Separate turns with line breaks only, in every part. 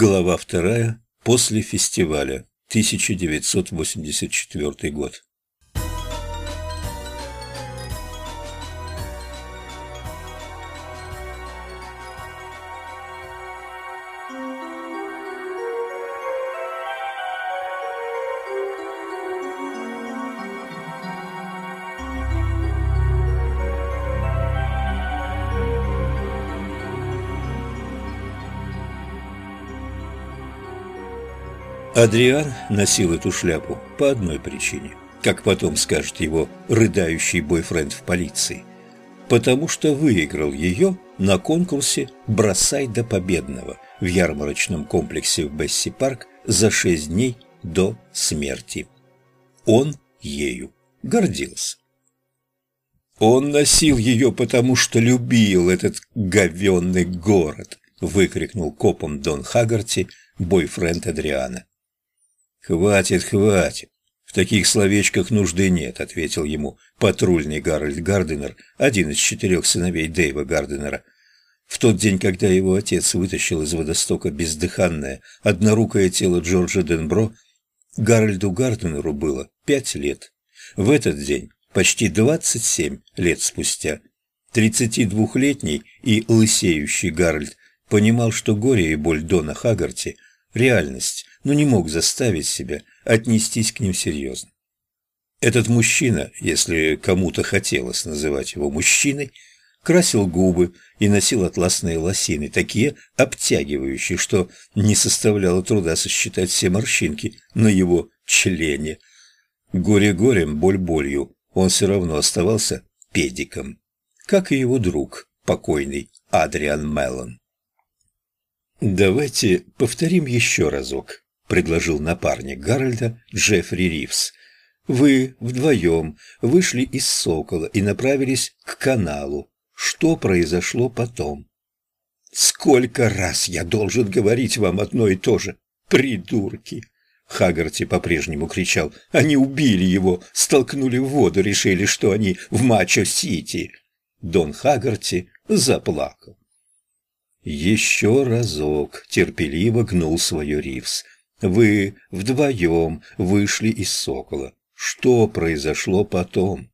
Глава вторая. После фестиваля. 1984 год. Адриан носил эту шляпу по одной причине, как потом скажет его рыдающий бойфренд в полиции. Потому что выиграл ее на конкурсе «Бросай до победного» в ярмарочном комплексе в Бесси-парк за шесть дней до смерти. Он ею гордился. Он носил ее, потому что любил этот говенный город, выкрикнул копом Дон Хагарти, бойфренд Адриана. «Хватит, хватит. В таких словечках нужды нет», — ответил ему патрульный Гарольд Гарденер, один из четырех сыновей Дэйва Гарденера. В тот день, когда его отец вытащил из водостока бездыханное, однорукое тело Джорджа Денбро, Гарольду Гарденеру было пять лет. В этот день, почти двадцать семь лет спустя, тридцатидвухлетний и лысеющий Гарольд понимал, что горе и боль Дона Хагарти – реальность, но не мог заставить себя отнестись к ним серьезно. Этот мужчина, если кому-то хотелось называть его мужчиной, красил губы и носил атласные лосины, такие обтягивающие, что не составляло труда сосчитать все морщинки на его члене. Горе горем, боль болью, он все равно оставался педиком, как и его друг, покойный Адриан Меллон. «Давайте повторим еще разок», — предложил напарник Гарольда Джеффри Ривз. «Вы вдвоем вышли из «Сокола» и направились к каналу. Что произошло потом?» «Сколько раз я должен говорить вам одно и то же? Придурки!» Хагарти по-прежнему кричал. «Они убили его, столкнули в воду, решили, что они в Мачо-Сити!» Дон Хагарти заплакал. Еще разок терпеливо гнул свое Ривз. Вы вдвоем вышли из «Сокола». Что произошло потом?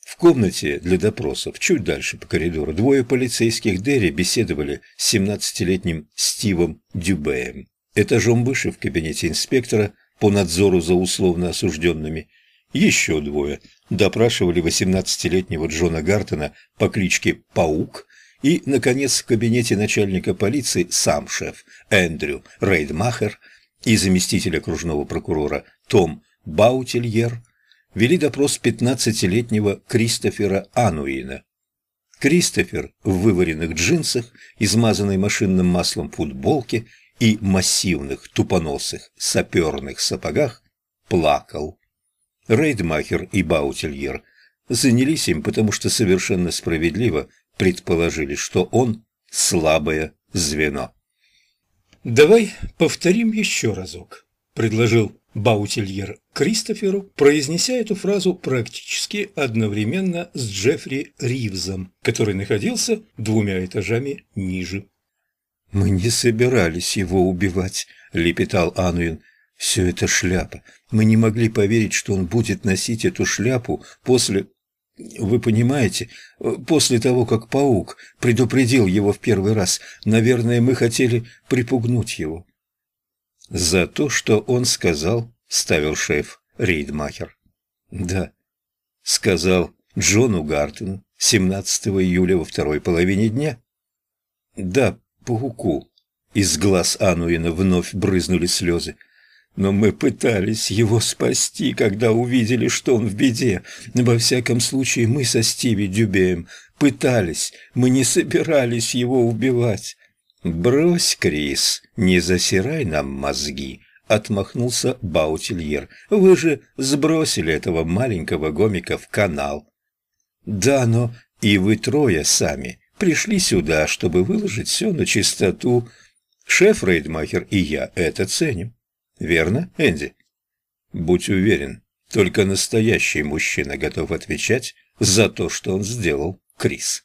В комнате для допросов, чуть дальше по коридору, двое полицейских Дерри беседовали с 17-летним Стивом Дюбеем. Этажом выше в кабинете инспектора по надзору за условно осужденными. Еще двое допрашивали 18-летнего Джона Гартона по кличке Паук и, наконец, в кабинете начальника полиции сам шеф Эндрю Рейдмахер и заместитель окружного прокурора Том Баутильер вели допрос 15-летнего Кристофера Ануина. Кристофер в вываренных джинсах, измазанной машинным маслом футболке и массивных тупоносых саперных сапогах плакал. Рейдмахер и Баутильер занялись им, потому что совершенно справедливо предположили, что он слабое звено. «Давай повторим еще разок», – предложил Баутильер Кристоферу, произнеся эту фразу практически одновременно с Джеффри Ривзом, который находился двумя этажами ниже. «Мы не собирались его убивать», – лепетал Ануин. «Все это шляпа. Мы не могли поверить, что он будет носить эту шляпу после...» Вы понимаете, после того, как паук предупредил его в первый раз, наверное, мы хотели припугнуть его. За то, что он сказал, ставил шеф Рейдмахер. Да, сказал Джону Гартону 17 июля во второй половине дня. Да, пауку. Из глаз Ануина вновь брызнули слезы. Но мы пытались его спасти, когда увидели, что он в беде. Во всяком случае, мы со Стиви Дюбеем пытались, мы не собирались его убивать. «Брось, Крис, не засирай нам мозги», — отмахнулся Баутильер. «Вы же сбросили этого маленького гомика в канал». «Да, но и вы трое сами пришли сюда, чтобы выложить все на чистоту. Шеф Рейдмахер и я это ценим. Верно, Энди? Будь уверен, только настоящий мужчина готов отвечать за то, что он сделал, Крис.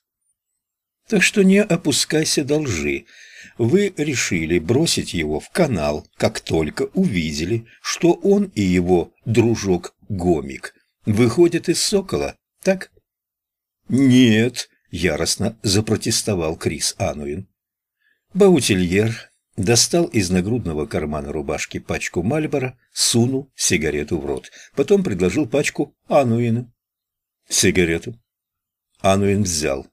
Так что не опускайся до лжи. вы решили бросить его в канал, как только увидели, что он и его дружок-гомик выходят из «Сокола», так? «Нет», — яростно запротестовал Крис Ануин. Баутильер достал из нагрудного кармана рубашки пачку Мальбора, сунул сигарету в рот. Потом предложил пачку Ануину. Сигарету. Ануин взял.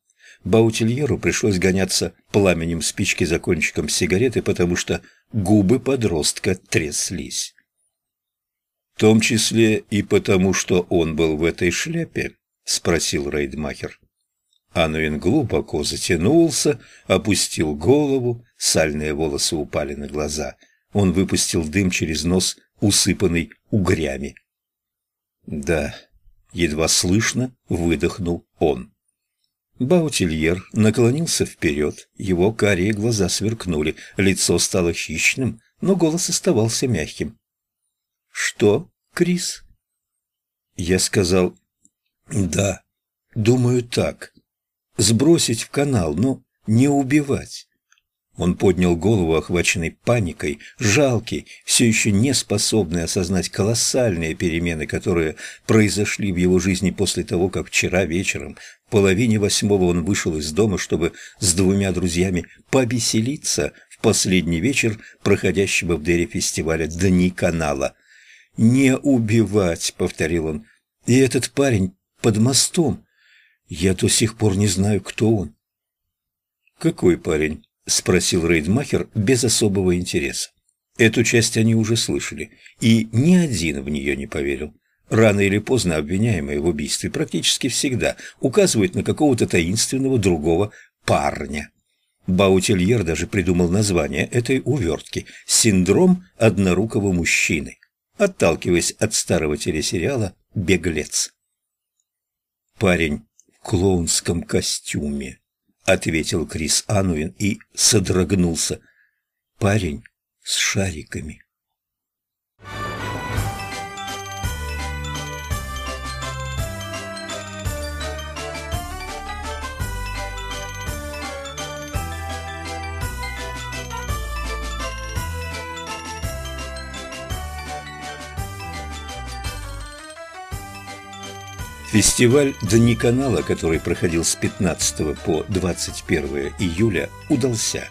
Баутильеру пришлось гоняться пламенем спички за кончиком сигареты, потому что губы подростка тряслись. «В том числе и потому, что он был в этой шляпе?» — спросил Рейдмахер. Ануин глубоко затянулся, опустил голову, сальные волосы упали на глаза. Он выпустил дым через нос, усыпанный угрями. «Да», — едва слышно выдохнул он. Баутильер наклонился вперед, его карие глаза сверкнули, лицо стало хищным, но голос оставался мягким. «Что, Крис?» Я сказал «Да, думаю так» сбросить в канал, но не убивать. Он поднял голову, охваченный паникой, жалкий, все еще не способный осознать колоссальные перемены, которые произошли в его жизни после того, как вчера вечером, в половине восьмого он вышел из дома, чтобы с двумя друзьями повеселиться в последний вечер проходящего в Дере фестиваля «Дни канала». «Не убивать», — повторил он, — «и этот парень под мостом, я до сих пор не знаю, кто он. «Какой парень?» – спросил Рейдмахер без особого интереса. Эту часть они уже слышали, и ни один в нее не поверил. Рано или поздно обвиняемые в убийстве практически всегда указывают на какого-то таинственного другого парня. Баутельер даже придумал название этой увертки «Синдром однорукого мужчины», отталкиваясь от старого телесериала «Беглец». Парень клоунском костюме», — ответил Крис Ануин и содрогнулся. «Парень с шариками». Фестиваль «Дни канала», который проходил с 15 по 21 июля, удался.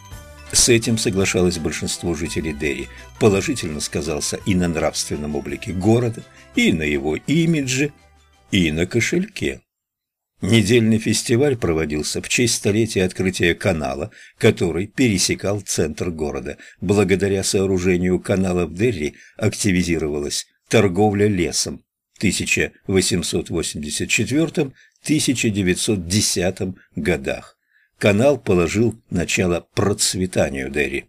С этим соглашалось большинство жителей Дерри. Положительно сказался и на нравственном облике города, и на его имидже, и на кошельке. Недельный фестиваль проводился в честь столетия открытия канала, который пересекал центр города. Благодаря сооружению канала в Дерри активизировалась торговля лесом, 1884-1910 годах. Канал положил начало процветанию Дерри.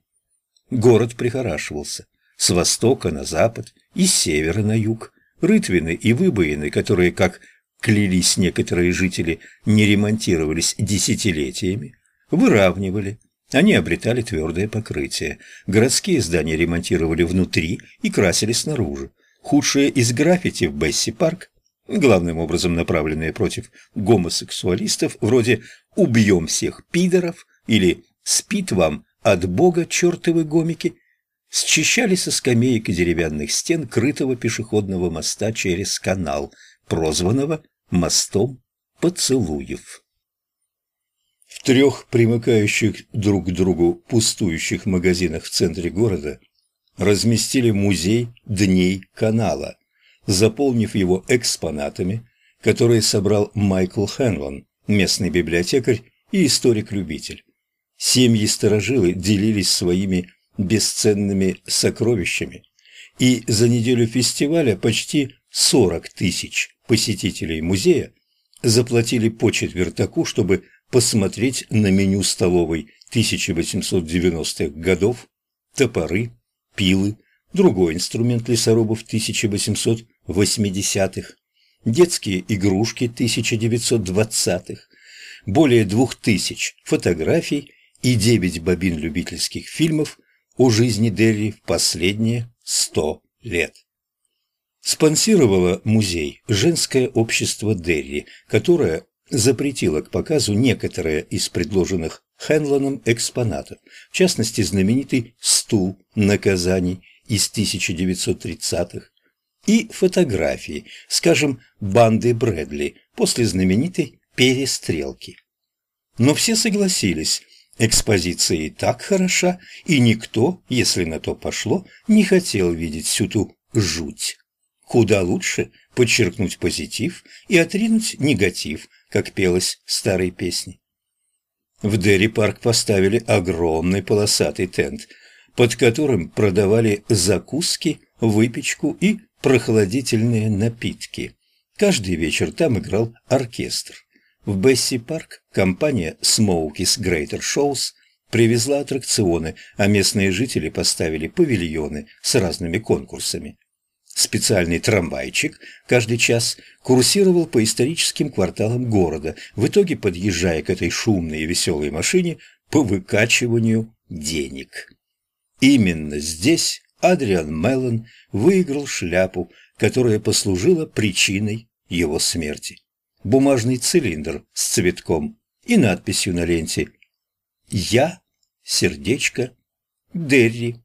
Город прихорашивался с востока на запад и с севера на юг. Рытвины и выбоины, которые, как клялись некоторые жители, не ремонтировались десятилетиями, выравнивали. Они обретали твердое покрытие. Городские здания ремонтировали внутри и красили снаружи. Худшие из граффити в Бесси-парк, главным образом направленные против гомосексуалистов, вроде «убьем всех пидоров» или «спит вам от бога чертовы гомики», счищали со скамеек и деревянных стен крытого пешеходного моста через канал, прозванного «мостом поцелуев». В трех примыкающих друг к другу пустующих магазинах в центре города разместили музей Дней канала, заполнив его экспонатами, которые собрал Майкл Хенлон, местный библиотекарь и историк-любитель. Семьи-старожилы делились своими бесценными сокровищами, и за неделю фестиваля почти 40 тысяч посетителей музея заплатили по четвертаку, чтобы посмотреть на меню столовой 1890-х годов, топоры, пилы, другой инструмент лесорубов 1880-х, детские игрушки 1920-х, более двух тысяч фотографий и девять бобин любительских фильмов о жизни Дерри в последние сто лет. Спонсировало музей женское общество Дерри, которое запретило к показу некоторые из предложенных Хенлоном экспонатов, в частности знаменитый «Стул наказаний» из 1930-х и фотографии, скажем, банды Брэдли после знаменитой «Перестрелки». Но все согласились, экспозиция и так хороша, и никто, если на то пошло, не хотел видеть всю ту жуть. Куда лучше подчеркнуть позитив и отринуть негатив, как пелось в старой песне. В Дерри парк поставили огромный полосатый тент, под которым продавали закуски, выпечку и прохладительные напитки. Каждый вечер там играл оркестр. В Бесси парк компания Smokies Greater Shows привезла аттракционы, а местные жители поставили павильоны с разными конкурсами. Специальный трамвайчик каждый час курсировал по историческим кварталам города, в итоге подъезжая к этой шумной и веселой машине по выкачиванию денег. Именно здесь Адриан Меллон выиграл шляпу, которая послужила причиной его смерти. Бумажный цилиндр с цветком и надписью на ленте «Я, сердечко, Дерри».